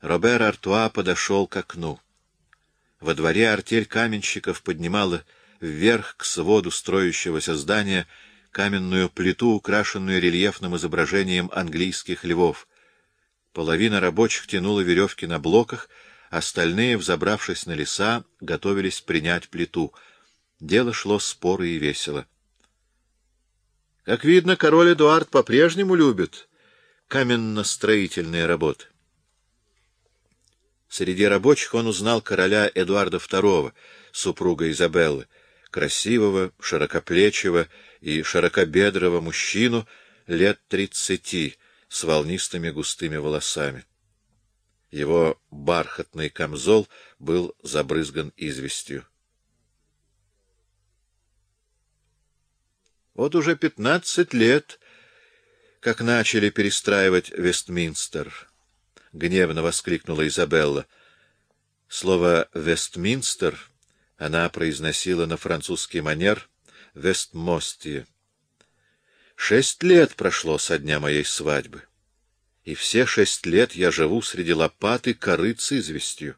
Робер Артуа подошел к окну. Во дворе артель каменщиков поднимала вверх к своду строящегося здания каменную плиту, украшенную рельефным изображением английских львов. Половина рабочих тянула веревки на блоках, остальные, взобравшись на леса, готовились принять плиту. Дело шло споро и весело. Как видно, король Эдуард по-прежнему любит каменно-строительные работы. Среди рабочих он узнал короля Эдуарда II, супруга Изабеллы, красивого, широкоплечего и широкобедрого мужчину лет тридцати с волнистыми густыми волосами. Его бархатный камзол был забрызган известью. Вот уже пятнадцать лет, как начали перестраивать Вестминстер, — гневно воскликнула Изабелла. Слово «Вестминстер» она произносила на французский манер «Вестмостие». Шесть лет прошло со дня моей свадьбы, и все шесть лет я живу среди лопаты коры с известью.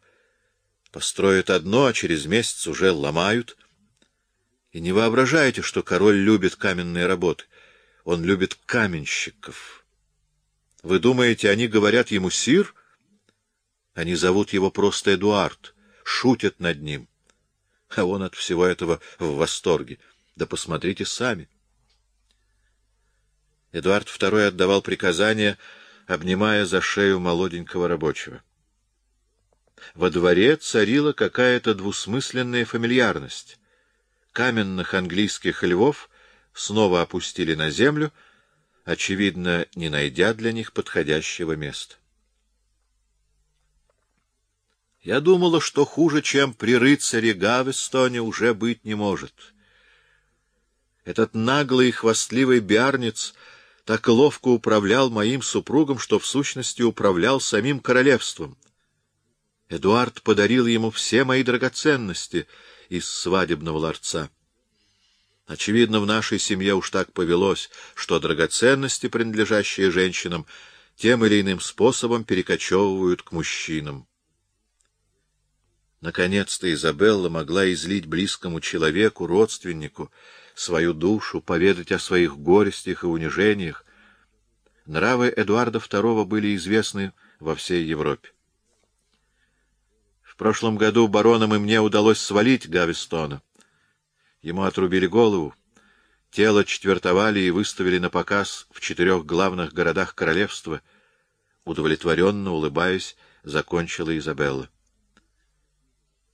Построят одно, а через месяц уже ломают. И не воображайте, что король любит каменные работы. Он любит каменщиков. Вы думаете, они говорят ему «сир»? Они зовут его просто Эдуард, шутят над ним. А он от всего этого в восторге. Да посмотрите сами. Эдуард II отдавал приказания, обнимая за шею молоденького рабочего. Во дворе царила какая-то двусмысленная фамильярность. Каменных английских львов снова опустили на землю, очевидно, не найдя для них подходящего места. Я думала, что хуже, чем при рыцаре Гавестоне, уже быть не может. Этот наглый и хвастливый биарниц так ловко управлял моим супругом, что в сущности управлял самим королевством. Эдуард подарил ему все мои драгоценности из свадебного ларца. Очевидно, в нашей семье уж так повелось, что драгоценности, принадлежащие женщинам, тем или иным способом перекочевывают к мужчинам. Наконец-то Изабелла могла излить близкому человеку, родственнику, свою душу, поведать о своих горестях и унижениях. Нравы Эдуарда II были известны во всей Европе. В прошлом году баронам и мне удалось свалить Гавестона. Ему отрубили голову, тело четвертовали и выставили на показ в четырех главных городах королевства. Удовлетворенно, улыбаясь, закончила Изабелла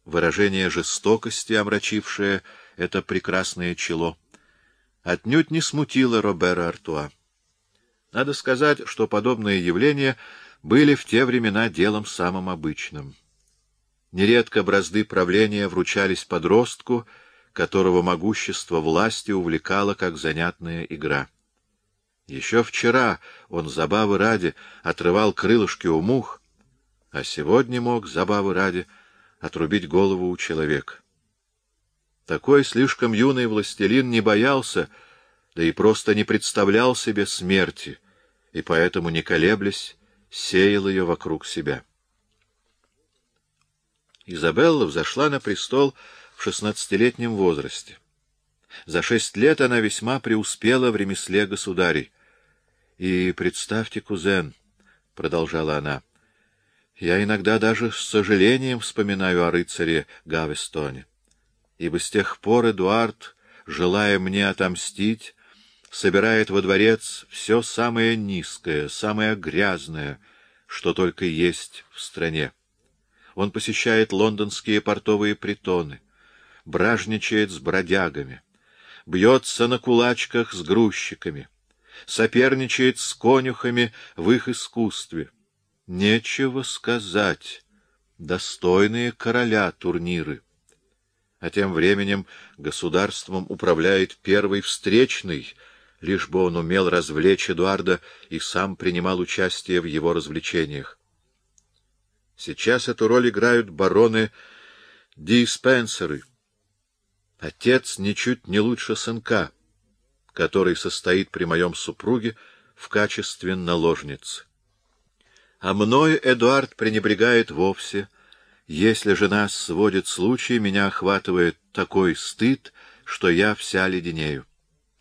выражение жестокости, омрачившее это прекрасное чело, отнюдь не смутило Робера Артуа. Надо сказать, что подобные явления были в те времена делом самым обычным. Нередко бразды правления вручались подростку, которого могущество власти увлекало как занятная игра. Еще вчера он забавы ради отрывал крылышки у мух, а сегодня мог забавы ради отрубить голову у человека. Такой слишком юный властелин не боялся, да и просто не представлял себе смерти, и поэтому, не колеблясь, сеял ее вокруг себя. Изабелла взошла на престол в шестнадцатилетнем возрасте. За шесть лет она весьма преуспела в ремесле государей. — И представьте, кузен, — продолжала она, — я иногда даже с сожалением вспоминаю о рыцаре Гавестоне, ибо с тех пор Эдуард, желая мне отомстить, собирает во дворец все самое низкое, самое грязное, что только есть в стране. Он посещает лондонские портовые притоны, бражничает с бродягами, бьется на кулачках с грузчиками, соперничает с конюхами в их искусстве — Нечего сказать. Достойные короля турниры. А тем временем государством управляет первый встречный, лишь бы он умел развлечь Эдуарда и сам принимал участие в его развлечениях. Сейчас эту роль играют бароны Диспенсеры. Отец ничуть не лучше сынка, который состоит при моем супруге в качестве наложницы. А мною Эдуард пренебрегает вовсе. Если же нас сводит случай, меня охватывает такой стыд, что я вся леденею.